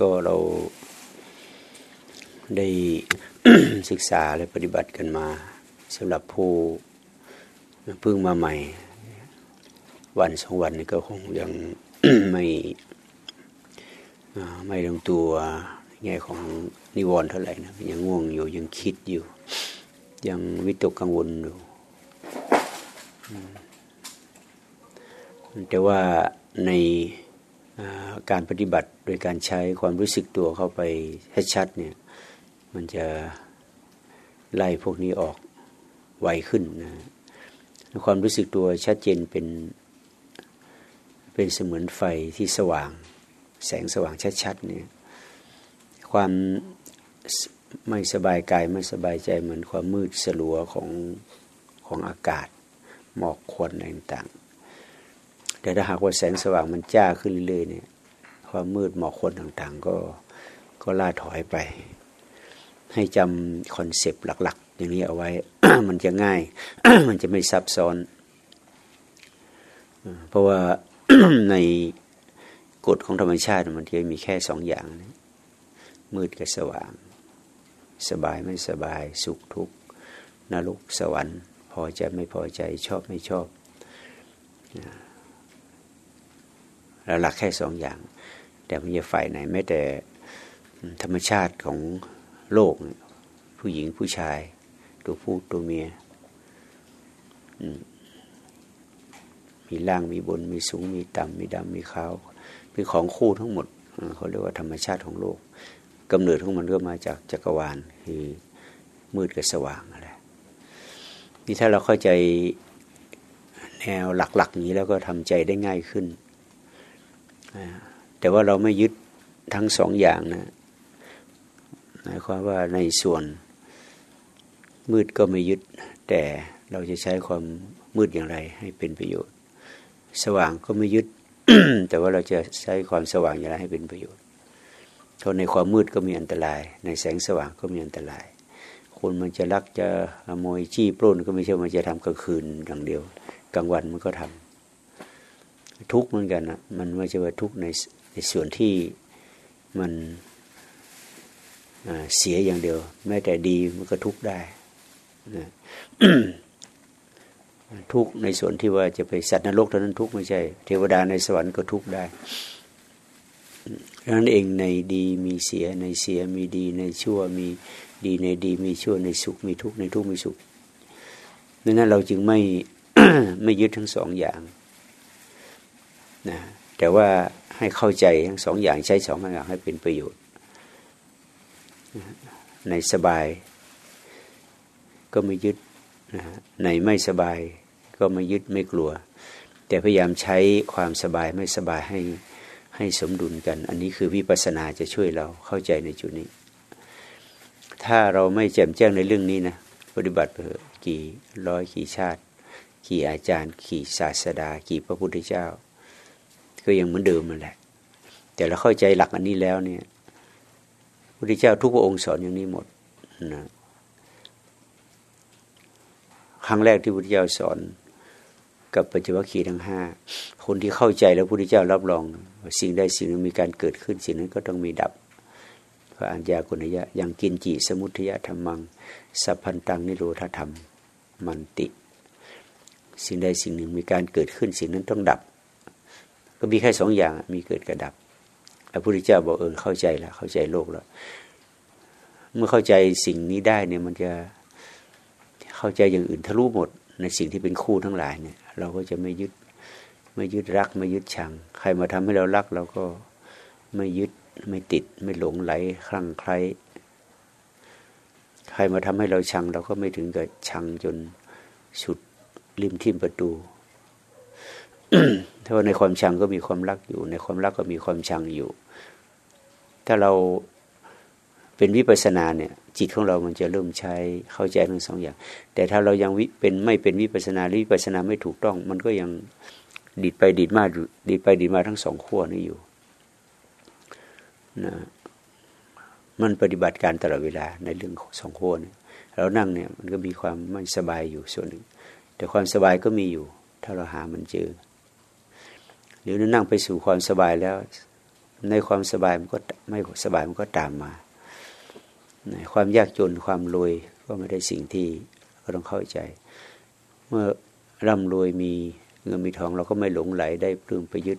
ก็เราได้ศึกษาและปฏิบัติกันมาสำหรับผู้เพิ่งมาใหม่ วันสองวันนี้ก็คงยังไม่ไม่ลงตัวแง่ของนิวรณ์เท่าไหร่นะยังง่วงอยู่ยังคิดอยู่ ยังวิตกกังวลอยู่แต่ว่าใน การปฏิบัติโดยการใช้ความรู้สึกตัวเข้าไปให้ชัดเนี่ยมันจะไล่พวกนี้ออกไวขึ้นนะความรู้สึกตัวชัดเจนเป็นเป็นเสมือนไฟที่สว่าง แสงสว่างชัดๆเนี่ยความไม่สบายกายไม่สบายใจเหมือนความมืดสลัวของของอากาศหมอกควันอะไรต่าง แต่ถ้าหากว่าแสงสว่างมันจ้าขึ้นเรื่อยๆเนี่ย ความมืดหมอกควันต่างๆ ก็ก็ล่าถอยไป ให้จำคอนเซปต์หลัก ๆ อย่างนี้เอาไว้ มันจะง่าย มันจะไม่ซับซ้อน เพราะว่าในกฎของธรรมชาติมันจะมีแค่สองอย่าง มืดกับสว่าง สบายไม่สบาย สุขทุกข์นรกสวรรค์ พอใจไม่พอใจชอบไม่ชอบ แล้วหลักแค่สองอย่าง แต่มันจะฝ่ายไหนแม้แต่ธรรมชาติของโลก ผู้หญิงผู้ชาย ตัวผู้ตัวเมียมีล่างมีบนมีสูง มีต่ำมีดำมีขาวเป็นของคู่ทั้งหมดเขาเรียกว่าธรรมชาติของโลกกำเนิดของมันก็มาจากจักรวาลคือมืดกับสว่างอะไรนี่ถ้าเราเข้าใจแนวหลักๆนี้แล้วก็ทำใจได้ง่ายขึ้น แต่ว่าเราไม่ยึดทั้งสองอย่างนะหมายความว่าในส่วนมืดก็ไม่ยึด แต่เราจะใช้ความมืดอย่างไรให้เป็นประโยชน์ สว่างก็ไม่ยึด แต่ว่าเราจะใช้ความสว่างอย่างไรให้เป็นประโยชน์เพราะในความมืดก็มีอันตราย ในแสงสว่างก็มีอันตราย คนมันจะลักจะขโมยจี้ปล้นก็ไม่ใช่มันจะทำกลางคืนอย่างเดียว กลางวันมันก็ทำ ทุกข์เหมือนกันนะมันไม่ใช่ว่าทุกข์ในในส่วนที่มันเสียอย่างเดียว แม้แต่ดีมันก็ทุกข์ได้นะทุกข์ในส่วนที่ว่าจะไปสัตว์นรกเท่านั้นทุกข์ไม่ใช่ เทวดาในสวรรค์ก็ทุกข์ได้ดังนั้นเองในดีมีเสียในเสียมีดีในชั่วมีดีในดีมีชั่วในสุขมีทุกข์ในทุกข์มีสุขดังนั้นเราจึงไม่ไม่ยึดทั้งสองอย่าง นะแต่ว่าให้เข้าใจทั้งสองอย่างใช้สองอย่างให้เป็นประโยชน์ ในสบายก็ไม่ยึดนะในไม่สบายก็ไม่ยึดไม่กลัว แต่พยายามใช้ความสบายไม่สบายให้ให้สมดุลกัน อันนี้คือวิปัสสนาจะช่วยเราเข้าใจในจุดนี้ ถ้าเราไม่แจ่มแจ้งในเรื่องนี้นะปฏิบัติไปกี่ร้อยกี่ชาติ กี่อาจารย์ กี่ศาสดา กี่พระพุทธเจ้า ก็ยังเหมือนเดิมนั่นแหละ แต่เราเข้าใจหลักอันนี้แล้วเนี่ยพระพุทธเจ้าทุกพระองค์สอนอย่างนี้หมดนะครั้งแรกที่พระพุทธเจ้าสอนกับปัจจุบันขีทั้งห้าคนที่เข้าใจแล้วพระพุทธเจ้ารับรอง สิ่งใดสิ่งหนึ่งมีการเกิดขึ้นสิ่งนั้นก็ต้องมีดับพระอัญญากุณยะยังกินจีสมุทยธรรมัง สัพพันตังนิโรธธรรม มันติ สิ่งใดสิ่งหนึ่งมีการเกิดขึ้นสิ่งนั้นต้องดับ ก็มีแค่สองอย่างมีเกิดกับดับพระพุทธเจ้าบอกเออเข้าใจแล้วเข้าใจโลกแล้ว เมื่อเข้าใจสิ่งนี้ได้เนี่ยมันจะเข้าใจอย่างอื่นทะลุหมด ในสิ่งที่เป็นคู่ทั้งหลายเนี่ย เราก็จะไม่ยึดไม่ยึดรักไม่ยึดชัง ใครมาทำให้เรารักเราก็ไม่ยึดไม่ติด ไม่หลงไหลคลั่งไคล้ใครมาทำให้เราชัง เราก็ไม่ถึงกับชังจนสุดริมทิ่มประตู ถ้าว่าในความชังก็มีความรักอยู่ ในความรักก็มีความชังอยู่ ถ้าเราเป็นวิปัสนาเนี่ย จิตของเรามันจะเริ่มใช้เข้าใจทั้งสองอย่าง แต่ถ้าเรายังวิเป็นไม่เป็นวิปัสนาหรือวิปัสนาไม่ถูกต้อง มันก็ยังดีดไปดีดมาดีดไปดีดมาทั้งสองขั้วนี้อยู่นะมันปฏิบัติการตลอดเวลาในเรื่องสองขั้วเนี่ยเรานั่งเนี่ยมันก็มีความไม่สบายอยู่ส่วนหนึ่ง แต่ความสบายก็มีอยู่ ถ้าเราหามันเจอ หรือนั่งไปสู่ความสบายแล้ว ในความสบายมันก็ไม่สบายมันก็ตามมาความยากจนความรวยก็ไม่ได้สิ่งที่ก็ต้องเข้าใจ เมื่อร่ำรวยมีเงินมีทองเราก็ไม่หลงไหลได้ปลื้มไปยึด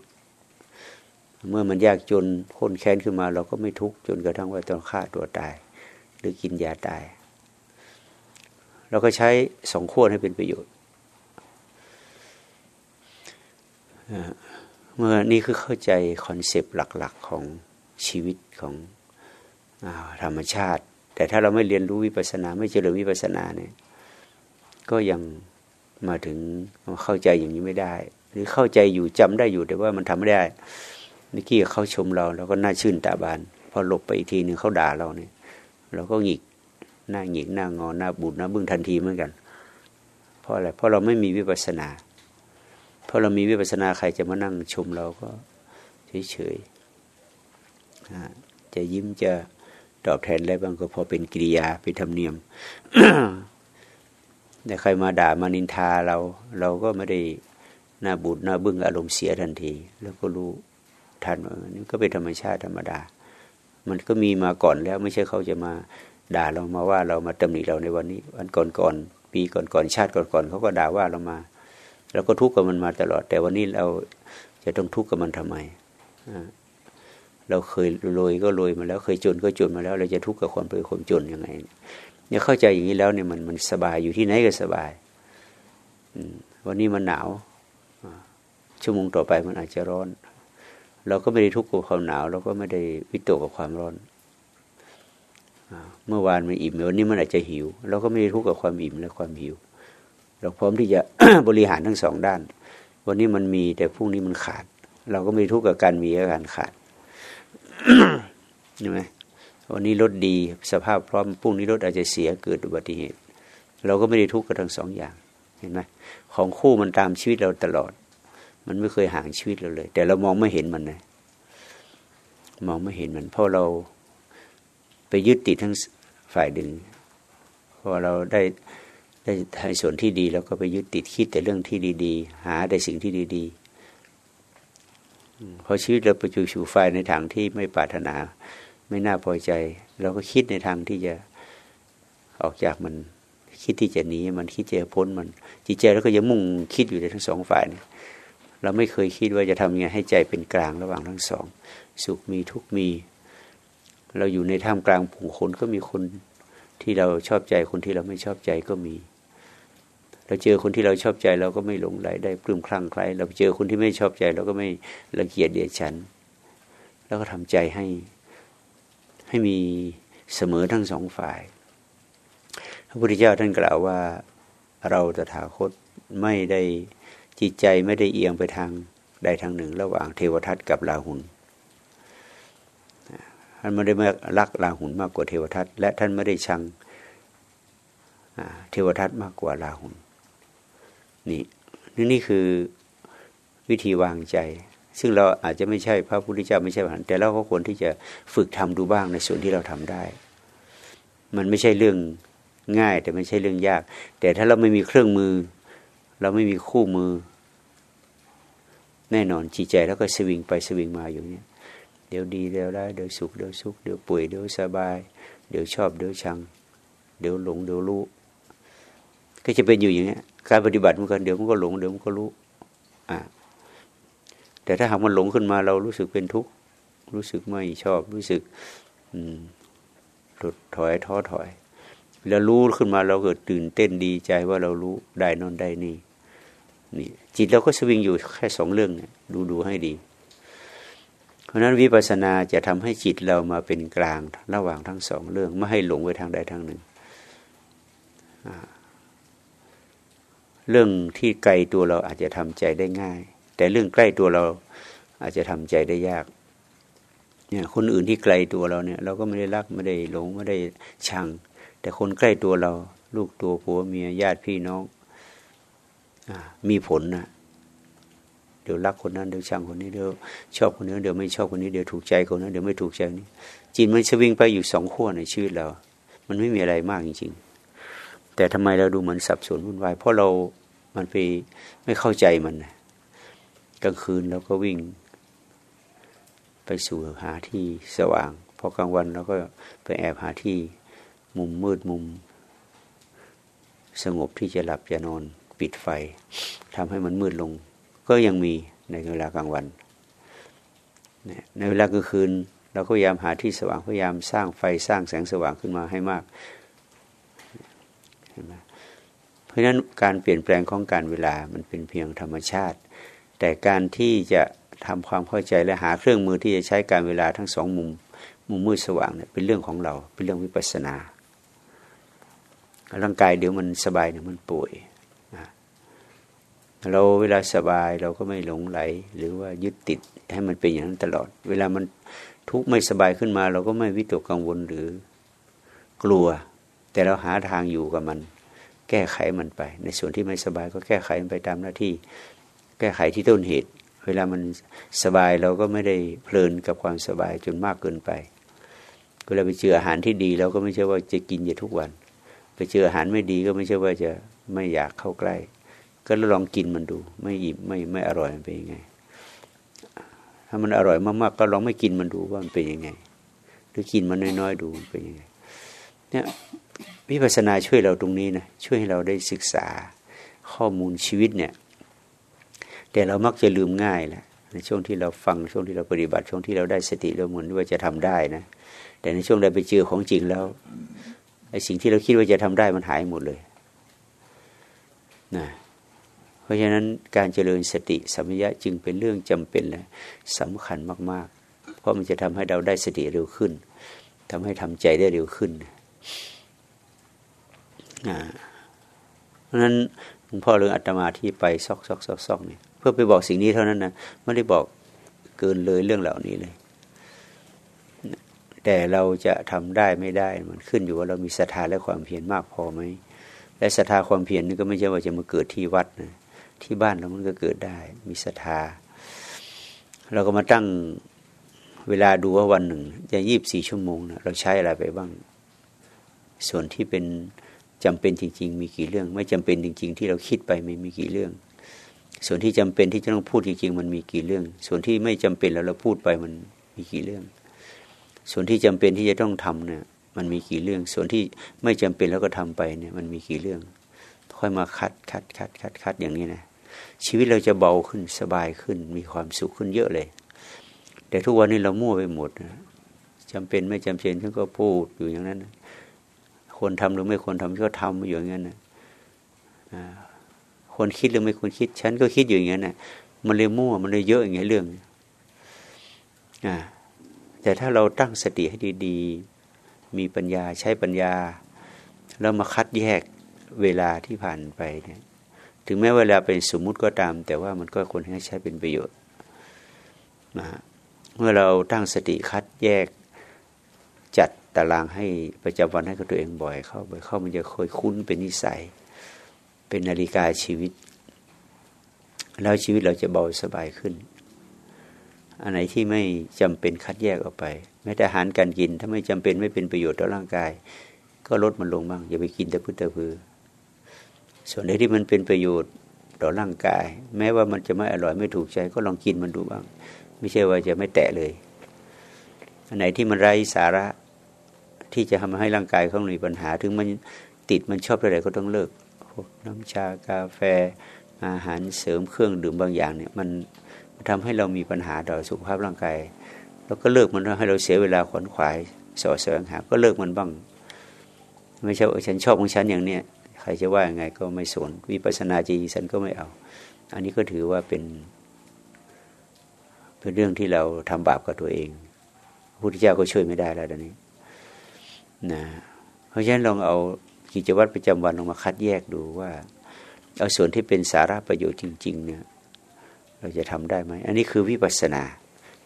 เมื่อมันยากจนคนแค้นขึ้นมา เราก็ไม่ทุกข์จนกระทั่งว่าต้องฆ่าตัวตาย หรือกินยาตาย เราก็ใช้สองขั้วให้เป็นประโยชน์ เมื่อนี่คือเข้าใจคอนเซปต์หลักๆของชีวิตของอธรรมชาติ แต่ถ้าเราไม่เรียนรู้วิปัสนา ไม่เจริญวิปัสนาเนี่ยก็ยังมาถึงเข้าใจอย่างนี้ไม่ได้ หรือเข้าใจอยู่จำได้อยู่แต่ว่ามันทำไม่ได้เมื่อกี้เขาชมเราเราก็น่าชื่นตาบานพอหลบไปอีกทีหนึ่งเขาด่าเราเนี่ยเราก็หงิกหน้าหงิกหน้างอหน้าบุญหน้าบึ้งทันทีเหมือนกัน เพราะอะไรเพราะเราไม่มีวิปัสนา ราะเรามีวิปัสสนาใครจะมานั่งชมเราก็เฉยๆจะยิ้มจะตอบแทนอะไรบ้างก็พอเป็นกิริยาเป็นธรรมเนียมแต่ใครมาด่ามานินทาเรา เราก็ไม่ได้หน้าบูดหน้าบึ้งอารมณ์เสียทันที แล้วก็รู้ทันว่านี่ก็เป็นธรรมชาติธรรมดา มันก็มีมาก่อนแล้วไม่ใช่เขาจะมาด่าเรามาว่าเรามาตำหนิเราในวันนี้ วันก่อนๆปีก่อนๆชาติก่อนๆเขาก็ด่าว่าเรามา เราก็ทุกข์กับมันมาตลอด แต่วันนี้เราจะต้องทุกข์กับมันทำไมเราเคยรวยก็รวยมาแล้ว เคยจนก็จนมาแล้ว เราจะทุกข์กับความเป็นคนจนยังไงเนี่ยเข้าใจอย่างนี้แล้วเนี่ยมันมันสบายอยู่ที่ไหนก็สบายวันนี้มันหนาวชั่วโมงต่อไปมันอาจจะร้อน เราก็ไม่ได้ทุกข์กับความหนาวเราก็ไม่ได้วิตกกับความร้อนเมื่อวานมันอิ่มวันนี้มันอาจจะหิว เราก็ไม่ได้ทุกข์กับความอิ่มและความหิว เราพร้อมที่จะบริหารทั้งสองด้าน วันนี้มันมีแต่พรุ่งนี้มันขาด เราก็ไม่ทุกข์กับการมีกับการขาดใช่ไหมวันนี้รถดีสภาพพร้อมพรุ่งนี้รถอาจจะเสียเกิดอุบัติเหตุ เราก็ไม่ได้ทุกข์กับทั้งสองอย่างเห็นไหมของคู่มันตามชีวิตเราตลอด มันไม่เคยห่างชีวิตเราเลย แต่เรามองไม่เห็นมันนะมองไม่เห็นมัน เพราะเราไปยึดติดทั้งฝ่ายดึงพอเราได้ ได้ในส่วนที่ดีแล้วก็ไปยึดติดคิดแต่เรื่องที่ดีๆ หาแต่สิ่งที่ดีๆพอชีวิตเราไปจูชูไฟในทางที่ไม่ปรารถนา ไม่น่าพอใจ เราก็คิดในทางที่จะออกจากมันคิดที่จะหนีมันคิดจะพ้นมัน จิตใจเราก็จะมุ่งคิดอยู่ในทั้งสองฝ่ายเราไม่เคยคิดว่าจะทำยังไงให้ใจเป็นกลางระหว่างทั้งสอง สุขมีทุกมี เราอยู่ในท่ามกลางผู้คนก็มีคนที่เราชอบใจคนที่เราไม่ชอบใจก็มี เราเจอคนที่เราชอบใจเราก็ไม่หลงไหลได้ปลื้มคลั่งใครเราเจอคนที่ไม่ชอบใจเราก็ไม่ละเกียดเดียดฉัน แล้วก็ทำใจให้ให้มีเสมอทั้งสองฝ่าย พระพุทธเจ้าท่านกล่าวว่าเราตถาคตไม่ได้จิตใจไม่ได้เอียงไปทางใดทางหนึ่ง ระหว่างเทวทัตกับลาหุนท่านไม่ได้รักลาหุนมากกว่าเทวทัตและท่านไม่ได้ชังเทวทัตมากกว่าลาหุน นี่นี่นี่คือวิธีวางใจ ซึ่งเราอาจจะไม่ใช่พระพุทธเจ้าไม่ใช่ผ่านแต่เราก็ควรที่จะฝึกทำดูบ้างในส่วนที่เราทำได้ มันไม่ใช่เรื่องง่าย แต่ไม่ใช่เรื่องยาก แต่ถ้าเราไม่มีเครื่องมือ เราไม่มีคู่มือ แน่นอนจิตใจแล้วก็สวิงไปสวิงมาอยู่เนี่ยเดี๋ยวดีเดี๋ยวได้เดี๋ยวสุขเดี๋ยวสุขเดี๋ยวป่วยเดี๋ยวสบาย เดี๋ยวชอบเดี๋ยวชัง เดี๋ยวหลงเดี๋ยวรู้ ก็จะเป็นอยู่อย่างนี้การปฏิบัติเหมันกันเดี๋ยวมันก็หลงเดี๋ยวมันก็รู้ อ่า แต่ถ้าหากมันหลงขึ้นมาเรารู้สึกเป็นทุกข์รู้สึกไม่ชอบรู้สึก อืมหลุดถอยท้อถอย แล้วรู้ขึ้นมาเราเกิดตื่นเต้นดีใจว่าเรารู้ได้นอนได้นี่นี่จิตเราก็สวิงอยู่แค่สองเรื่องเนี่ยดูดูให้ดี เพราะนั้นวิปัสสนาจะทำให้จิตเรามาเป็นกลางระหว่างทั้งสองเรื่อง ไม่ให้หลงไปทางใดทางหนึ่งอ่า เรื่องที่ไกลตัวเราอาจจะทำใจได้ง่าย แต่เรื่องใกล้ตัวเราอาจจะทำใจได้ยากเนี่ยคนอื่นที่ไกลตัวเราเนี่ย เราก็ไม่ได้รักไม่ได้หลงไม่ได้ชัง แต่คนใกล้ตัวเรา ลูกตัวผัวเมียญาติพี่น้องอมีผลนะเดี๋ยวรักคนนั้นเดี๋ยวชังคนนี้เดี๋ยวชอบคนนี้เดี๋ยวไม่ชอบคนนี้เดี๋ยวถูกใจคนนั้นเดี๋ยวไม่ถูกใจนี้จิตมันสวิงไปอยู่สองขั้วในชีวิตเรา มันไม่มีอะไรมากจริง แต่ทำไมเราดูเหมือนสับสนวุ่นวายเพราะเรามันไปไม่เข้าใจมันกลางคืนเราก็วิ่ง ไปสู่หาที่สว่างพอกลางวันเราก็ไปแอบหาที่มุมมืดมุม สงบที่จะหลับจะนอนปิดไฟทำให้มันมืดลง ก็ยังมีในเวลากลางวันในเวลากลางคืนเราก็พยายามหาที่สว่างพยายามสร้างไฟสร้างแสงสว่างขึ้นมาให้มาก เพราะฉะนั้นการเปลี่ยนแปลงของการเวลามันเป็นเพียงธรรมชาติ แต่การที่จะทำความเข้าใจและหาเครื่องมือที่จะใช้การเวลาทั้งสองมุม มุมมืดสว่างเนี่ยเป็นเรื่องของเรา เป็นเรื่องวิปัสสนาร่างกายเดี๋ยวมันสบายเดี๋ยวมันป่วยเราเวลาสบายเราก็ไม่หลงไหล หรือว่ายึดติดให้มันเป็นอย่างนั้นตลอด เวลามันทุกข์ไม่สบายขึ้นมา เราก็ไม่วิตกกังวลหรือกลัว แต่เราหาทางอยู่กับมัน แก้ไขมันไป ในส่วนที่ไม่สบายก็แก้ไขมันไปตามหน้าที่ แก้ไขที่ต้นเหตุ เวลามันสบายเราก็ไม่ได้เพลินกับความสบายจนมากเกินไปเวลาไปเจออาหารที่ดีเราก็ไม่ใช่ว่าจะกินอยู่ทุกวัน ไปเจออาหารไม่ดีก็ไม่ใช่ว่าจะไม่อยากเข้าใกล้ ก็ลองกินมันดู ไม่อิ่มไม่ไม่อร่อยมันเป็นยังไง ถ้ามันอร่อยมากๆก็ลองไม่กินมันดูว่ามันเป็นยังไง หรือกินมันน้อยๆดูมันเป็นยังไง เนี่ย วิปัสสนาช่วยเราตรงนี้นะช่วยให้เราได้ศึกษาข้อมูลชีวิตเนี่ย แต่เรามักจะลืมง่ายแหละในช่วงที่เราฟังช่วงที่เราปฏิบัติช่วงที่เราได้สติเราเหมือนว่าจะทำได้นะแต่ในช่วงได้ไปเจอของจริงแล้วไอ้สิ่งที่เราคิดว่าจะทำได้มันหายหมดเลยนะเพราะฉะนั้นการเจริญสติสัมยะจึงเป็นเรื่องจำเป็นและสำคัญมาก ๆ เพราะมันจะทำให้เราได้สติเร็วขึ้นทำให้ทำใจได้เร็วขึ้น เพราะนั้นหลวงพ่อเรื่องอัตมาที่ไปซอกซอกซอกซอกเนี่ยเพื่อไปบอกสิ่งนี้เท่านั้นนะไม่ได้บอกเกินเลยเรื่องเหล่านี้เลย แต่เราจะทำได้ไม่ได้มันขึ้นอยู่ว่าเรามีศรัทธาและความเพียรมากพอไหมและศรัทธาความเพียรนี่ก็ไม่ใช่ว่าจะมาเกิดที่วัดนะที่บ้านเรามันก็เกิดได้ มีศรัทธา เราก็มาตั้งเวลาดูว่าวันหนึ่ง จะยีบสี่ชั่วโมงนะเราใช้อะไรไปบ้าง ส่วนที่เป็น จำเป็นจริง ๆ มีกี่เรื่อง ไม่จำเป็นจริง ๆ ที่เราคิดไปไม่มีกี่เรื่อง ส่วนที่จำเป็นที่จะต้องพูดจริง ๆ มันมีกี่เรื่อง ส่วนที่ไม่จำเป็นแล้วเราพูดไปมันมีกี่เรื่อง ส่วนที่จำเป็นที่จะต้องทำเนี่ยมันมีกี่เรื่อง ส่วนที่ไม่จำเป็นแล้วก็ทำไปเนี่ยมันมีกี่เรื่อง ค่อยมาคัดคัดคัดคัดคัดอย่างนี้นะชีวิตเราจะเบาขึ้นสบายขึ้น มีความสุขขึ้นเยอะเลย แต่ทุกวันนี้เรามั่วไปหมดนะจำเป็นไม่จำเป็นฉันก็พูดอยู่อย่างนั้น คนทำหรือไม่ควรทำก็ทำอยู่อย่างนั้นนะคนคิดหรือไม่ควรคิด ฉันก็คิดอยู่อย่างนั้นนะมันเลยมั่วมันเลยเยอะอย่างเงี้ยเรื่องอแต่ถ้าเราตั้งสติให้ดีๆ มีปัญญาใช้ปัญญา แล้วมาคัดแยกเวลาที่ผ่านไปเนี่ยถึงแม้เวลาเป็นสมมุติก็ตาม แต่ว่ามันก็ควรให้ใช้เป็นประโยชน์นะเมื่อเราตั้งสติคัดแยกจัด ตารางให้ประจำวันให้กับตัวเองบ่อยเข้าบ่อยเข้ามันจะค่อยคุ้นเป็นนิสัย เป็นนาฬิกาชีวิต แล้วชีวิตเราจะเบาสบายขึ้น อันไหนที่ไม่จำเป็นคัดแยกออกไปแม้แต่อาหารการกินถ้าไม่จำเป็นไม่เป็นประโยชน์ต่อร่างกาย ก็ลดมันลงบ้างอย่าไปกินแต่พื้นแต่พือ ส่วนใดที่มันเป็นประโยชน์ต่อร่างกาย แม้ว่ามันจะไม่อร่อยไม่ถูกใจก็ลองกินมันดูบ้าง ไม่ใช่ว่าจะไม่แตะเลย อันไหนที่มันไร้สาระ ที่จะทำให้ร่างกายเขามีปัญหา ถึงมันติดมันชอบอะไรก็ต้องเลิกพวกน้ำชากาแฟ อาหารเสริมเครื่องดื่มบางอย่างเนี่ยมันทำให้เรามีปัญหาต่อสุขภาพร่างกายเราก็เลิกมันให้เราเสียเวลาขวนขวายสอดแสวงหา ก็เลิกมันบ้าง ไม่ใช่ฉันชอบของฉันอย่างเนี้ยใครจะว่ายังไงก็ไม่สนวิปัสนาจีสันก็ไม่เอา อันนี้ก็ถือว่าเป็นเป็นเรื่องที่เราทำบาปกับตัวเองพระพุทธเจ้าก็ช่วยไม่ได้แล้วตอนนี้ นะเพราะฉะนั้นลองเอากิจวัตรประจำวันลงมาคัดแยกดูว่า เอาส่วนที่เป็นสาระประโยชน์จริง ๆ เนี่ย เราจะทำได้ไหมอันนี้คือวิปัสนา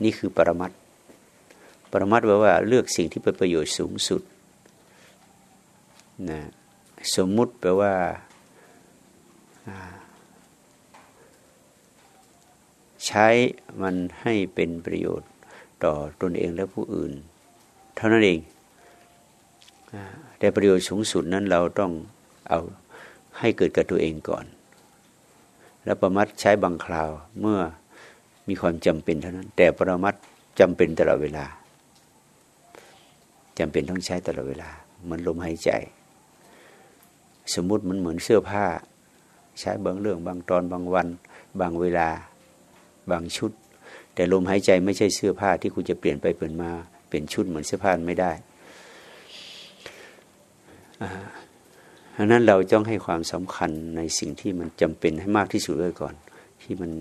นี่คือปรมัตปรมัตแปลว่าเลือกสิ่งที่เป็นประโยชน์สูงสุดนะสมมุติแปลว่าใช้มันให้เป็นประโยชน์ต่อตนเองและผู้อื่น เท่านั้นเอง แต่ประโยชน์สูงสุดนั้นเราต้องเอาให้เกิดกับตัวเองก่อน แล้วประมัดใช้บางคราวเมื่อมีความจำเป็นเท่านั้น แต่ประมัดจำเป็นตลอดเวลาจำเป็นต้องใช้ตลอดเวลา เหมือนลมหายใจ สมมุติมันเหมือนเสื้อผ้า ใช้บางเรื่องบางตอนบางวัน บางเวลาบางชุด แต่ลมหายใจไม่ใช่เสื้อผ้าที่คุณจะเปลี่ยนไปเปลี่ยนมาเปลี่ยนชุดเหมือนเสื้อผ้าไม่ได้ เพราะนั้นเราต้องให้ความสำคัญในสิ่งที่มันจำเป็นให้มากที่สุดเลยก่อน ที่มัน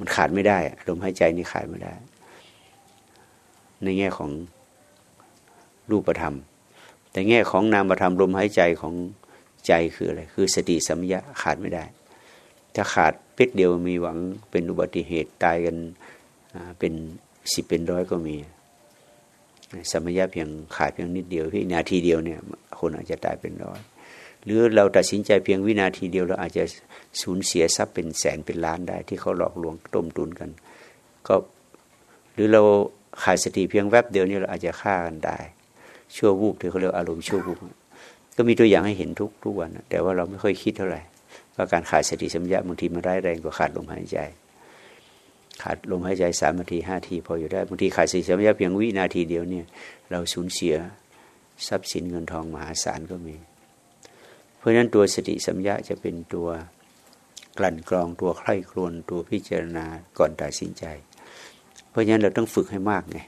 มันขาดไม่ได้ลมหายใจนี่ขาดไม่ได้ ในแง่ของรูปธรรม แต่แง่ของนามธรรมลมหายใจของใจคืออะไรคือสติสัมยาขาดไม่ได้ ถ้าขาดเพ็ดเดียวมีหวังเป็นอุบัติเหตุตายกันเป็นสิบเป็นร้อยก็มี สมัยะเพียงขาดเพียงนิดเดียวพี่นาทีเดียวเนี่ยคนอาจจะตายเป็นร้อยหรือเราตัดสินใจเพียงวินาทีเดียวเราอาจจะสูญเสียทรัพย์เป็นแสนเป็นล้านได้ ที่เขาหลอกลวงต้มตุนกัน ก็หรือเราขาดสติเพียงแวบเดียวนี่เราอาจจะฆ่ากันได้ ชั่ววูบที่เขาเรียกอารมณ์ชั่ววูบก็มีตัวอย่างให้เห็นทุกทุกวันแต่ว่าเราไม่ค่อยคิดเท่าไหร่ว่าการขาดสติสัมยาบางทีมันร้ายแรงกว่าขาดลมหายใจ ขาดลมหายใจสามนาทีห้าทีพออยู่ได้บางทีขาดสติสัมยาเพียงวินาทีเดียวเนี่ย เราสูญเสียทรัพย์สินเงินทองมหาศาลก็มี เพราะฉะนั้นตัวสติสัมยาจะเป็นตัวกลั่นกรองตัวใคร่ครวญตัวพิจารณาก่อนตัดสินใจ เพราะฉะนั้นเราต้องฝึกให้มากไง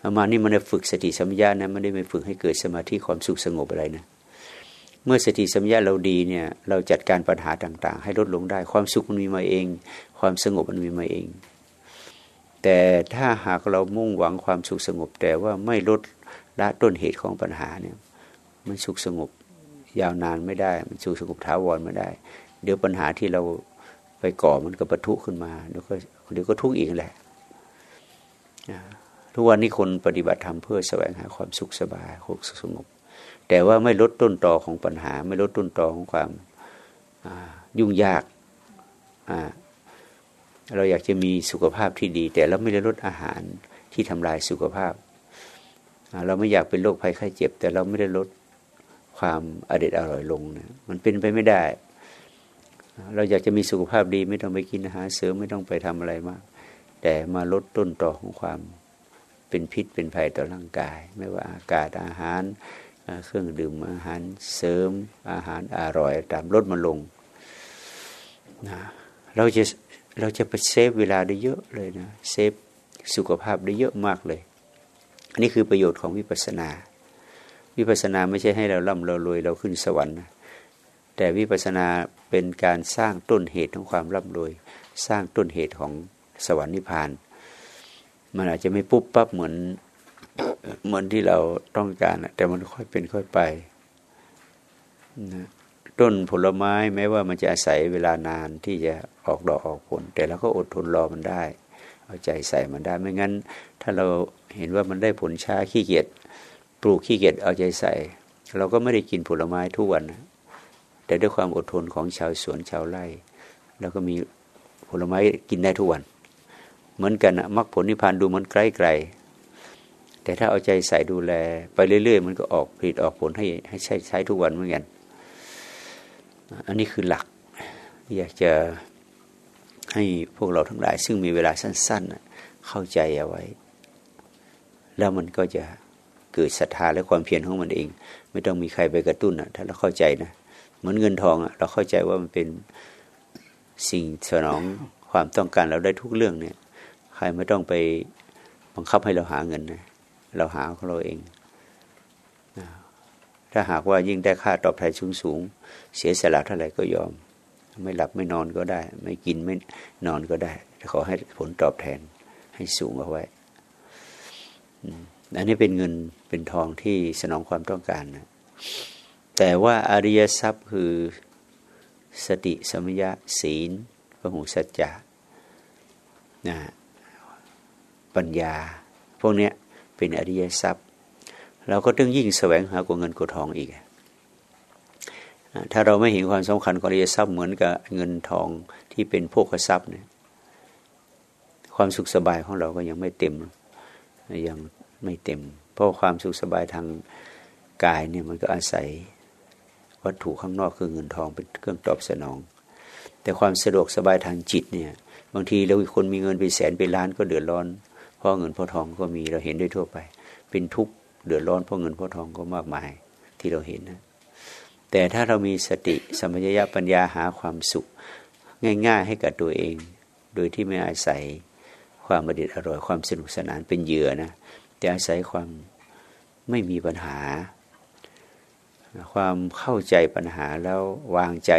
ประมาณนี้มันได้ฝึกสติสัมยานะไม่ได้ไปฝึกให้เกิดสมาธิความสุขสงบอะไรนะเมื่อสติสัมยาเราดีเนี่ย เราจัดการปัญหาต่าง ๆ ให้ลดลงได้ความสุขมันมีมาเอง ความสงบมันมีมาเอง แต่ถ้าหากเรามุ่งหวังความสุขสงบ แต่ว่าไม่ลดละต้นเหตุของปัญหาเนี่ย มันสุขสงบยาวนานไม่ได้ มันสู่สงบท้าวรไม่ได้ เดี๋ยวปัญหาที่เราไปก่อมันก็ปะทุขึ้นมาเดี๋ยวก็เดี๋ยวก็ทุกข์อีกแหละทุกวันนี้คนปฏิบัติธรรมเพื่อแสวงหาความสุขสบายความสุขสงบ แต่ว่าไม่ลดต้นตอของปัญหา ไม่ลดต้นตอของความยุ่งยาก เราอยากจะมีสุขภาพที่ดี แต่เราไม่ได้ลดอาหารที่ทำลายสุขภาพ เราไม่อยากเป็นโรคภัยไข้เจ็บ แต่เราไม่ได้ลดความอเด็ดอร่อยลงนะมันเป็นไปไม่ได้ เราอยากจะมีสุขภาพดี ไม่ต้องไปกินอาหารเสริมไม่ต้องไปทำอะไรมาก แต่มาลดต้นต่อของความเป็นพิษเป็นภัยต่อร่างกาย ไม่ว่าอากาศอาหารเครื่องดื่มอาหารเสริมอาหารอร่อย ตามลดมันลงนะเราจะ เราจะไปเซฟเวลาได้เยอะเลยนะเซฟสุขภาพได้เยอะมากเลย อันนี้คือประโยชน์ของวิปัสสนา วิปัสสนาไม่ใช่ให้เราล่ำเรารวยเราขึ้นสวรรค์นะแต่วิปัสสนาเป็นการสร้างต้นเหตุของความร่ำรวย สร้างต้นเหตุของสวรรค์นิพพาน มันอาจจะไม่ปุ๊บปั๊บเหมือนเหมือนที่เราต้องการแต่มันค่อยเป็นค่อยไปนะ ต้นผลไม้แม้ว่ามันจะอาศัยเวลานานที่จะออกดอกออกผล แต่เราก็อดทนรอมันได้ เอาใจใส่มันได้ไม่งั้น ถ้าเราเห็นว่ามันได้ผลช้าขี้เกียจปลูกขี้เกียจเอาใจใส่ เราก็ไม่ได้กินผลไม้ทุกวัน แต่ด้วยความอดทนของชาวสวนชาวไร่เราก็มีผลไม้กินได้ทุกวัน เหมือนกันมรรคผลนิพพานดูมันไกลไกลแต่ถ้าเอาใจใส่ดูแล ไปเรื่อย ๆ มันก็ออกผลิตออกผลให้ให้ใช้ใช้ทุกวันเหมือนกัน อันนี้คือหลัก อยากจะให้พวกเราทั้งหลาย ซึ่งมีเวลาสั้น ๆ เข้าใจเอาไว้ แล้วมันก็จะเกิดศรัทธาและความเพียรของมันเอง ไม่ต้องมีใครไปกระตุ้นอะ ถ้าเราเข้าใจนะเหมือนเงินทองอะเราเข้าใจว่ามันเป็นสิ่งสนองความต้องการเราได้ทุกเรื่องเนี่ย ใครไม่ต้องไปบังคับให้เราหาเงินนะเราหาของเราเอง ถ้าหากว่ายิ่งได้ค่าตอบแทนสูงสูง เสียสละเท่าไหร่ก็ยอม ไม่หลับไม่นอนก็ได้ ไม่กินไม่นอนก็ได้ ขอให้ผลตอบแทนให้สูงเอาไว้อันนี้เป็นเงินเป็นทองที่สนองความต้องการนะแต่ว่าอริยทรัพย์คือสติสมยะศีลพระหูสัจจะนะปัญญา พวกนี้เป็นอริยทรัพย์ เราก็ต้องยิ่งแสวงหากว่าเงินกว่าทองอีก ถ้าเราไม่เห็นความสำคัญของอริยทรัพย์เหมือนกับเงินทองที่เป็นพวกทรัพย์เนี่ย ความสุขสบายของเราก็ยังไม่เต็ม ยังไม่เต็ม เพราะความสุขสบายทางกายเนี่ยมันก็อาศัยวัตถุข้างนอกคือเงินทองเป็นเครื่องตอบสนอง แต่ความสะดวกสบายทางจิตเนี่ย บางทีเราคนมีเงินไปแสนไปล้านก็เดือดร้อน เพราะเงินเพราะทองก็มีเราเห็นได้ทั่วไป เป็นทุกข์เดือดร้อนเพราะเงินเพราะทองก็มากมายที่เราเห็นนะ แต่ถ้าเรามีสติสมัญญาปัญญาหาความสุข ง่ายๆให้กับตัวเอง โดยที่ไม่อาศัยความอดิตอร่อยความสนุกสนานเป็นเหยื่อนะแต่อาศัยความไม่มีปัญหา ความเข้าใจปัญหาแล้ววางใจ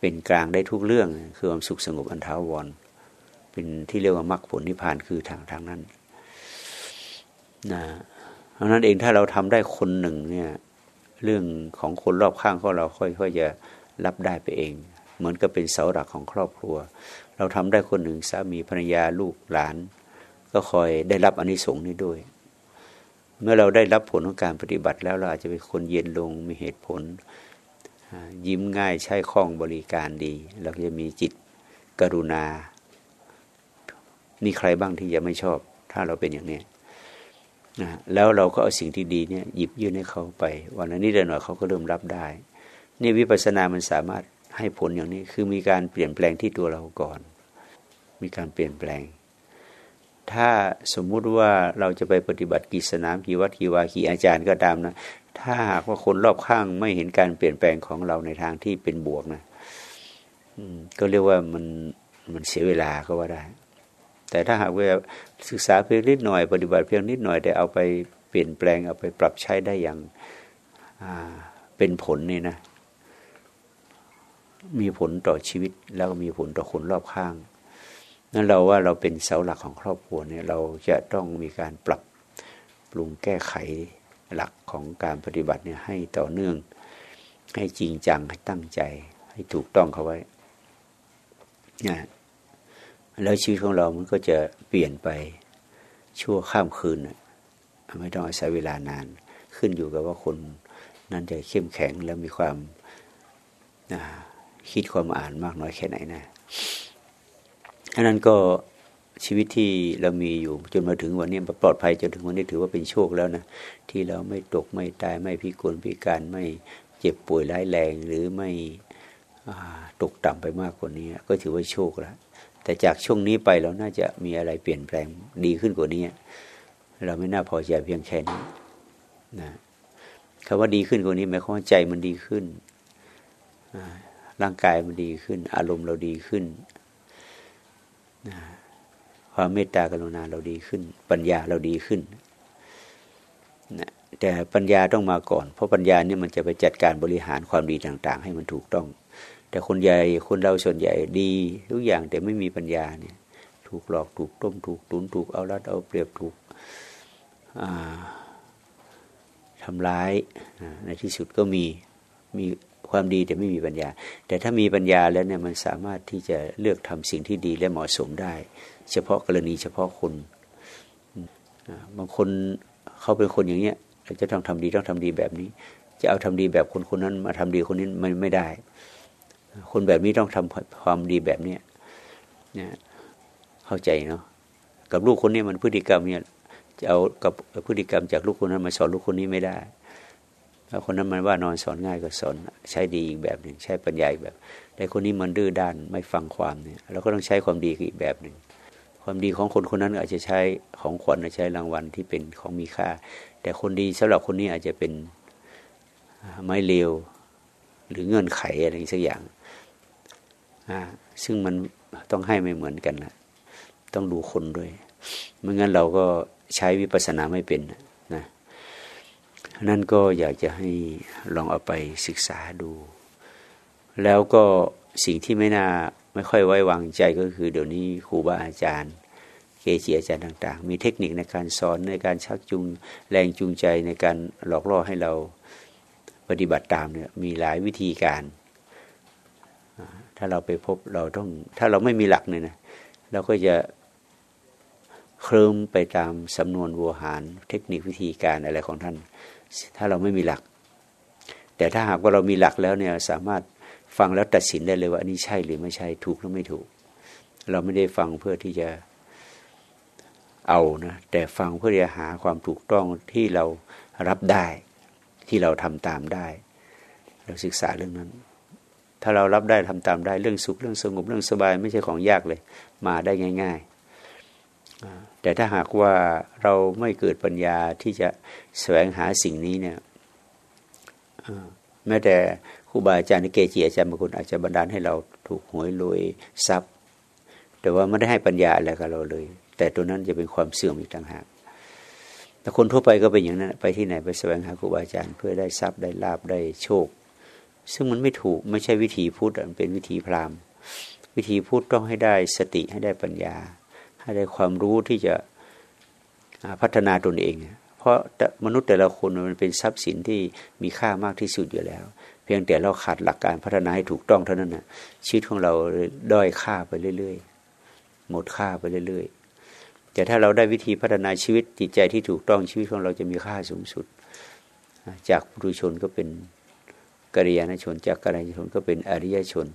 เป็นกลางได้ทุกเรื่อง คือความสุขสงบอันท้าวร เป็นที่เรียกว่ามรรคผลนิพพานคือทางทางนั้นนะเพราะนั้นเองถ้าเราทำได้คนหนึ่งเนี่ย เรื่องของคนรอบข้างของเราค่อยๆจะรับได้ไปเอง เหมือนกับเป็นเสาหลักของครอบครัว เราทำได้คนหนึ่งสามีภรรยาลูกหลาน ก็คอยได้รับอนนิสงส์นี้ด้วย เมื่อเราได้รับผลของการปฏิบัติแล้วเราอาจจะเป็นคนเย็นลงมีเหตุผล ยิ้มง่ายใช้คล่องบริการดีเราจะมีจิตกรุณา มีใครบ้างที่จะไม่ชอบ ถ้าเราเป็นอย่างนี้ นะแล้วเราก็เอาสิ่งที่ดีเนี่ยหยิบยื่นให้เขาไป วันนี้เดินหน่อยเขาก็เริ่มรับได้ นี่วิปัสสนามันสามารถให้ผลอย่างนี้คือมีการเปลี่ยนแปลงที่ตัวเราก่อน มีการเปลี่ยนแปลง ถ้าสมมุติว่าเราจะไปปฏิบัติกิจสนามกี่วัดกี่วากี่อาจารย์ก็ตามนะถ้าหากว่าคนรอบข้างไม่เห็นการเปลี่ยนแปลงของเราในทางที่เป็นบวกนะก็เรียกว่ามันมันเสียเวลาก็ว่าได้ แต่ถ้าหากว่าศึกษาเพียงนิดหน่อยปฏิบัติเพียงนิดหน่อยแต่เอาไปเปลี่ยนแปลงเอาไปปรับใช้ได้อย่างเป็นผลนี่นะมีผลต่อชีวิตแล้วก็มีผลต่อคนรอบข้างนั่นเราว่าเราเป็นเสาหลักของครอบครัวเนี่ยเราจะต้องมีการปรับปรุงแก้ไขหลักของการปฏิบัติเนี่ยให้ต่อเนื่อง ให้จริงจังให้ตั้งใจ ให้ถูกต้องเขาไว้นะ แล้วชีวิตของเรามันก็จะเปลี่ยนไปชั่วข้ามคืนไม่ต้องอาศัยเวลานาน ขึ้นอยู่กับว่าคนนั้นจะเข้มแข็งแล้วมีความคิดความอ่านมากน้อยแค่ไหนนะอันนั้นก็ชีวิตที่เรามีอยู่จนมาถึงวันนี้ปลอดภัยจนถึงวันนี้ถือว่าเป็นโชคแล้วนะ ที่เราไม่ตกไม่ตายไม่พิกลพิการไม่เจ็บป่วยร้ายแรงหรือไม่ตกต่ำไปมากกว่านี้ ก็ถือว่าโชคแล้ว แต่จากช่วงนี้ไปเราน่าจะมีอะไรเปลี่ยนแปลงดีขึ้นกว่านี้ เราไม่น่าพอใจเพียงแค่นี้นะคำว่าดีขึ้นกว่านี้หมายความว่าใจมันดีขึ้นร่างกายมันดีขึ้น อารมณ์เราดีขึ้นนะความเมตตากรุณาเราดีขึ้น ปัญญาเราดีขึ้นนะแต่ปัญญาต้องมาก่อน เพราะปัญญาเนี่ยมันจะไปจัดการบริหารความดีต่าง ๆ ให้มันถูกต้อง แต่คนใหญ่คนเราส่วนใหญ่ดีทุกอย่างแต่ไม่มีปัญญาเนี่ย ถูกหลอกถูกต้มถูกตุนถูกเอารัดเอาเปรียบถูกทำร้ายในที่สุดก็มีมีความดีแต่ไม่มีปัญญา แต่ถ้ามีปัญญาแล้วเนี่ยมันสามารถที่จะเลือกทำสิ่งที่ดีและเหมาะสมได้ เฉพาะกรณีเฉพาะคนบางคนเขาเป็นคนอย่างเนี้ยจะต้องทำดีต้องทำดีแบบนี้ จะเอาทำดีแบบคนคนนั้นมาทำดีคนนี้ไม่ไม่ได้ คนแบบนี้ต้องทำความดีแบบเนี้ยเนี่ยเข้าใจเนาะกับลูกคนนี้มันพฤติกรรมเนี่ยจะเอากับพฤติกรรมจากลูกคนนั้นมาสอนลูกคนนี้ไม่ได้ถ้าคนนั้นมันว่านอนสอนง่ายก็สอน ใช้ดีอีกแบบหนึ่งใช้ปัญญาอีกแบบ แต่คนนี้มันดื้อด้านไม่ฟังความเนี่ยเราก็ต้องใช้ความดีอีกแบบหนึ่งความดีของคนคนนั้นอาจจะใช้ของขวัญใช้รางวัลที่เป็นของมีค่า แต่คนดีสำหรับคนนี้อาจจะเป็นไม้เลวหรือเงื่อนไขอะไรสักอย่าง ซึ่งมันต้องให้ไม่เหมือนกันนะต้องดูคนด้วยไม่งั้นเราก็ใช้วิปัสสนาไม่เป็นนะนั่นก็อยากจะให้ลองเอาไปศึกษาดู แล้วก็สิ่งที่ไม่น่าไม่ค่อยไว้วางใจก็คือ เดี๋ยวนี้ครูบาอาจารย์ เกจิอาจารย์ต่าง ๆ มีเทคนิคในการสอนในการชักจูงแรงจูงใจในการหลอกล่อให้เราปฏิบัติตามเนี่ยมีหลายวิธีการ ถ้าเราไปพบเราต้อง ถ้าเราไม่มีหลักเนี่ยนะเราก็จะเคลิ้มไปตามสำนวนวัวหาร เทคนิควิธีการอะไรของท่าน ถ้าเราไม่มีหลัก แต่ถ้าหากว่าเรามีหลักแล้วเนี่ยสามารถฟังแล้วตัดสินได้เลยว่าอันี่ใช่หรือไม่ใช่ถูกหรือไม่ถูก เราไม่ได้ฟังเพื่อที่จะเอานะแต่ฟังเพื่อจะหาความถูกต้องที่เรารับได้ ที่เราทำตามได้ เราศึกษาเรื่องนั้น ถ้าเรารับได้ทำตามได้เรื่องสุขเรื่องสงบเรื่องสบาย ไม่ใช่ของยากเลย มาได้ง่ายแต่ถ้าหากว่าเราไม่เกิดปัญญาที่จะแสวงหาสิ่งนี้เนี่ยแม้แต่ครูบาอาจารย์เกจิอาจารย์บางคนอาจจะบันดาลให้เราถูกหวยรวยทรัพย์ แต่ว่าไม่ได้ให้ปัญญาอะไรกับเราเลย แต่ตัวนั้นจะเป็นความเสื่อมอีกต่างหากแต่คนทั่วไปก็เป็นอย่างนั้น ไปที่ไหนไปแสวงหาครูบาอาจารย์ เพื่อได้ทรัพย์ได้ลาบได้โชค ซึ่งมันไม่ถูกไม่ใช่วิธีพุทธมันเป็นวิธีพราหมณ์ วิธีพุทธต้องให้ได้สติให้ได้ปัญญา ให้ได้ความรู้ที่จะพัฒนาตนเอง เพราะมนุษย์แต่ละคนมันเป็นทรัพย์สินที่มีค่ามากที่สุดอยู่แล้ว เพียงแต่เราขาดหลักการพัฒนาให้ถูกต้องเท่านั้นนะชีวิตของเราด้อยค่าไปเรื่อยๆ หมดค่าไปเรื่อยๆ แต่ถ้าเราได้วิธีพัฒนาชีวิตจิตใจที่ถูกต้องชีวิตของเราจะมีค่าสูงสุด จากปุถุชนก็เป็น กริยานชน จากกริยานชนก็เป็นอริยชน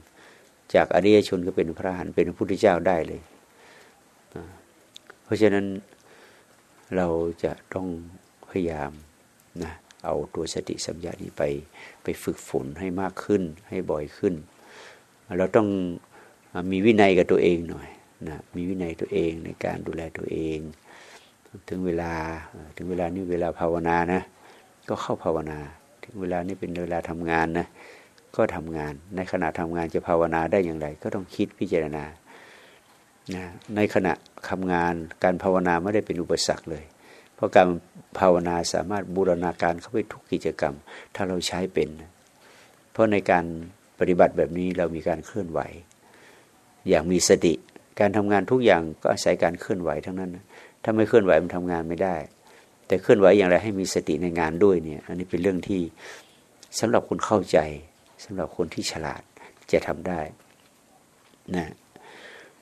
จากอริยชนก็เป็นพระหันเป็นพระพุทธเจ้าได้เลย เพราะฉะนั้นเราจะต้องพยายามนะเอาตัวสติสัมยานี้ไปไปฝึกฝนให้มากขึ้นให้บ่อยขึ้น เราต้องมีวินัยกับตัวเองหน่อยนะมีวินัยตัวเองในการดูแลตัวเอง ถึงเวลาถึงเวลานี้เวลาภาวนานะก็เข้าภาวนา ถึงเวลานี้เป็นเวลาทำงานนะก็ทำงาน ในขณะทำงานจะภาวนาได้อย่างไร ก็ต้องคิดพิจารณานะในขณะทำงานการภาวนาไม่ได้เป็นอุปสรรคเลย เพราะการภาวนาสามารถบูรณาการเข้าไปทุกกิจกรรม ถ้าเราใช้เป็น เพราะในการปฏิบัติแบบนี้เรามีการเคลื่อนไหว อย่างมีสติ การทำงานทุกอย่างก็อาศัยการเคลื่อนไหวทั้งนั้น ถ้าไม่เคลื่อนไหวมันทำงานไม่ได้ แต่เคลื่อนไหวอย่างไรให้มีสติในงานด้วยเนี่ยอันนี้เป็นเรื่องที่สำหรับคนเข้าใจสำหรับคนที่ฉลาดจะทำได้นะ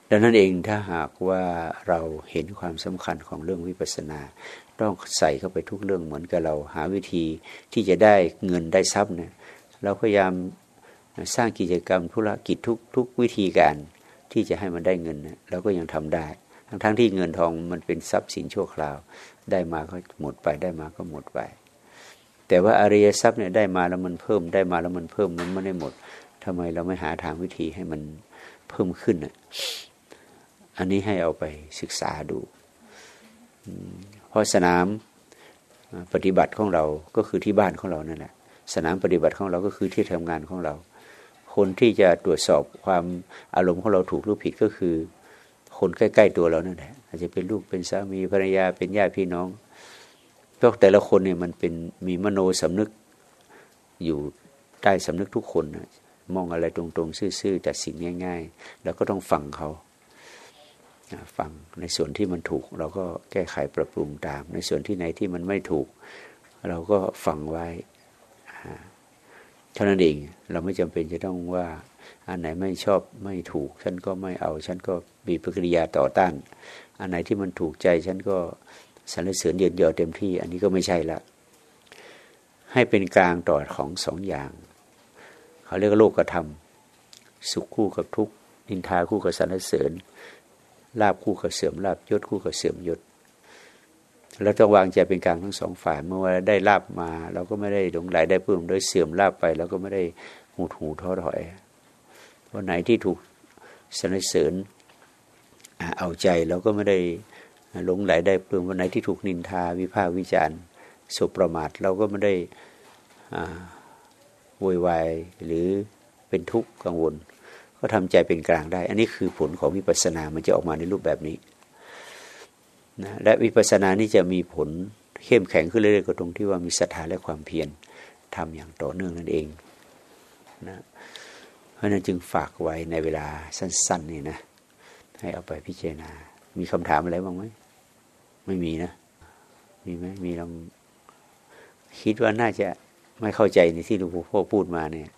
ดังนั้นเองถ้าหากว่าเราเห็นความสำคัญของเรื่องวิปัสสนา ต้องใส่เข้าไปทุกเรื่องเหมือนกับเราหาวิธีที่จะได้เงินได้ทรัพย์เนี่ยเราพยายามสร้างกิจกรรมธุรกิจทุกทุกวิธีการที่จะให้มันได้เงินเราก็ยังทำได้ ทั้งทั้งที่เงินทองมันเป็นทรัพย์สินชั่วคราว ได้มาก็หมดไปได้มาก็หมดไป แต่ว่าอริยทรัพย์เนี่ยได้มาแล้วมันเพิ่มได้มาแล้วมันเพิ่มมันไม่ได้หมดทำไมเราไม่หาทางวิธีให้มันเพิ่มขึ้นอะอันนี้ให้เอาไปศึกษาดูเพราะสนามปฏิบัติของเราก็คือที่บ้านของเรานั่นแหละสนามปฏิบัติของเราก็คือที่ทำงานของเรา คนที่จะตรวจสอบความอารมณ์ของเราถูกหรือผิดก็คือ คนใกล้ ๆ ตัวเรานั่นแหละอาจจะเป็นลูกเป็นสามีภรรยาเป็นญาติพี่น้องเพราะแต่ละคนเนี่ยมันเป็นมีมโนสำนึกอยู่ใต้สำนึกทุกคนนะมองอะไรตรงๆ ซื่อๆแต่สิ่งง่าย ๆ แล้วก็ต้องฟังเขาฟังในส่วนที่มันถูก เราก็แก้ไขปรับปรุงตาม ในส่วนที่ไหนที่มันไม่ถูก เราก็ฟังไว้เท่านั้นเองเราไม่จำเป็นจะต้องว่า อันไหนไม่ชอบไม่ถูก ฉันก็ไม่เอา ฉันก็มีปฏิกิริยาต่อต้าน อันไหนที่มันถูกใจฉันก็สรรเสริญเยือนยอเต็มที่ อันนี้ก็ไม่ใช่ละ ให้เป็นกลางต่อของสองอย่าง เขาเรียกโลกธรรม สุขคู่กับทุกข์นินทาคู่กับสรรเสริญลาบคู่กับเสื่อมลาบยศคู่กับเสื่อมยศเราต้องวางใจเป็นกลางทั้งสองฝ่ายเมื่อว่าได้ลาบมา เราก็ไม่ได้หลงไหลได้เพิ่มโดยเสื่อมลาบไปเราก็ไม่ได้หูถูท้อถอย วันไหนที่ถูกสนเสริญเอาใจเราก็ไม่ได้หลงไหลได้เพิ่มวันไหนที่ถูกนินทาวิพากษ์วิจารณ์สุประมาทเราก็ไม่ได้โวยวายหรือเป็นทุกข์กังวล ก็ทำใจเป็นกลางได้ อันนี้คือผลของวิปัสสนา มันจะออกมาในรูปแบบนี้นะและวิปัสสนานี้จะมีผลเข้มแข็งขึ้นเรื่อยๆก็ตรงที่ว่ามีศรัทธาและความเพียรทำอย่างต่อเนื่องนั่นเองนะ เพราะนั้นจึงฝากไว้ในเวลาสั้น ๆ นี่นะ ให้เอาไปพิจารณา มีคำถามอะไรบ้างไหม ไม่มีนะ มีไหมมีลองคิดว่าน่าจะไม่เข้าใจในที่หลวงพ่อพูดมาเนี่ย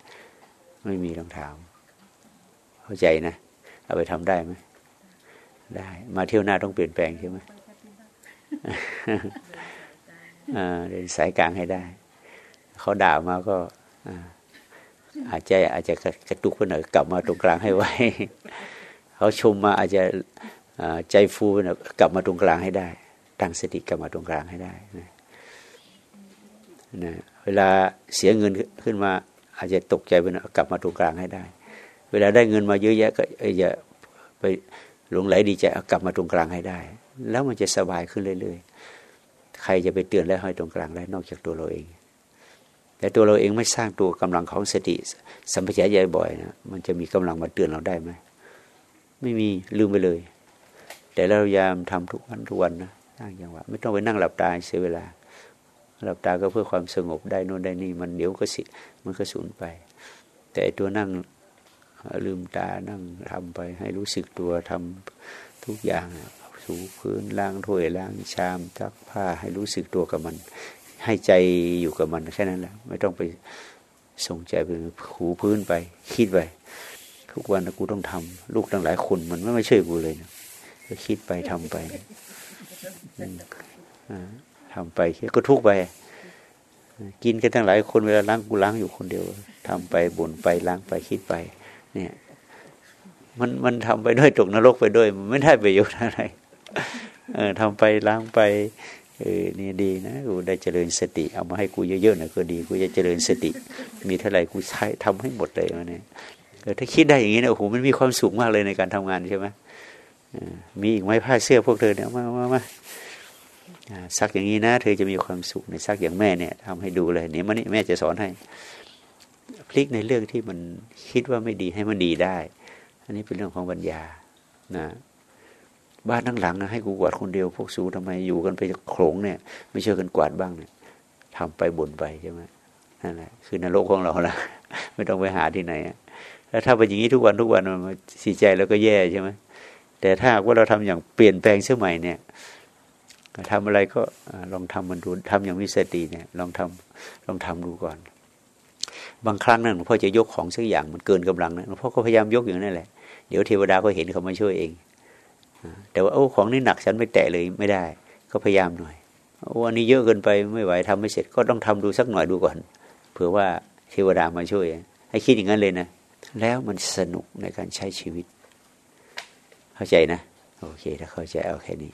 ไม่มีลองถาม เข้าใจนะ เอาไปทำได้ไหมได้ มาเที่ยวหน้าต้องเปลี่ยนแปลงใช่ไหมเดินสายกลางให้ได้ เขาด่ามาก็อา อาจจะอาจจะกระตุกไปหน่อยกลับมาตรงกลางให้ไวเขาชมมาอาจจะใจฟูหน่อยกลับมาตรงกลางให้ได้ ตั้งสติกลับมาตรงกลางให้ได้นะนะเวลาเสียเงินขึ้นมา อาจจะตกใจไปหน่อยกลับมาตรงกลางให้ได้ เวลาได้เงินมาเยอะแยะก็อย่าไปหลงไหลดีใจกลับมาตรงกลางให้ได้ แล้วมันจะสบายขึ้นเรื่อยๆ ใครจะไปเตือนและห้ตรงกลางได้นอกจากตัวเราเอง แต่ตัวเราเองไม่สร้างตัวกำลังของสติ สัมผัสใหญ่บ่อยนะมันจะมีกำลังมาเตือนเราได้ไหมไม่มีลืมไปเลย แต่เราพยายามทำทุกวันทุกวันนะสร้างอย่างว่า ไม่ต้องไปนั่งหลับตาเสียเวลา หลับตาก็เพื่อความสงบได้นู่นได้นี่มันเดี๋ยวก็สิมันก็สูญไป แต่ตัวนั่งลืมตานั่งทำไป ให้รู้สึกตัวทำทุกอย่างถูพื้นล้างถ้วยล้างชามซักผ้าให้รู้สึกตัวกับมัน ให้ใจอยู่กับมันแค่นั้นแหละไม่ต้องไปส่งใจไปหูพื้นไป คิดไปทุกวันกูต้องทำลูกตั้งหลายคนมันไม่ไม่ช่วยกูเลยนะก็คิดไปทำไปทำไปก็ทุกไปกินกันตั้งหลายคนเวลาล้างกูล้างอยู่คนเดียวทำไปบ่นไปล้างไปคิดไป เนี่ย มันมันทำไปด้วยตกนรกไปด้วย มันไม่ได้ประโยชน์อะไร เออทำไปล้างไป เออนี่ดีนะกูได้เจริญสติ เอามาให้กูเยอะๆหน่อยก็ดีกูจะเจริญสติ มีเท่าไหร่กูใช้ทำให้หมดเลยวันนี้ถ้าคิดได้อย่างนี้นะโอ้โหมันมีความสุขมากเลยในการทำงานใช่ไหมมีอีกไหมผ้าเสื้อพวกเธอเนี่ยมามามาซักอย่างนี้นะ เธอจะมีความสุขในซักอย่างแม่เนี่ยทำให้ดูเลยเนี่ยมันนี่แม่จะสอนให้ พลิกในเรื่องที่มันคิดว่าไม่ดีให้มันดีได้ อันนี้เป็นเรื่องของปัญญานะ บ้านทั้งหลังนะให้กูกวาดคนเดียว พวกสูทำไมอยู่กันไปโขลงเนี่ย ไม่ช่วยกันกวาดบ้างเนี่ยทำไปบ่นไปใช่ไหมนั่นแหละคือนรกของเราละไม่ต้องไปหาที่ไหนแล้วถ้าเป็นอย่างนี้ทุกวันทุกวันมันสีใจแล้วก็แย่ใช่ไหมแต่ถ้าว่าเราทำอย่างเปลี่ยนแปลงเสื้อใหม่เนี่ยทำอะไรก็ลองทำมันดูทำอย่างมีสติเนี่ย ลองทำลองทำดูก่อน บางครั้งนั่นหลวงพ่อจะยกของสักอย่างมันเกินกำลังนะหลวงพ่อก็พยายามยกอย่างนั้นแหละเดี๋ยวเทวดาก็เห็นเขามาช่วยเอง แต่ว่าโอ้ของนี่หนักฉันไม่แตะเลยไม่ได้ ก็พยายามหน่อยโอ้อันนี้เยอะเกินไปไม่ไหวทำไม่เสร็จก็ต้องทำดูสักหน่อยดูก่อน เผื่อว่าเทวดามาช่วย ให้คิดอย่างนั้นเลยนะ แล้วมันสนุกในการใช้ชีวิต เข้าใจนะ โอเค ถ้าเข้าใจเอาแค่นี้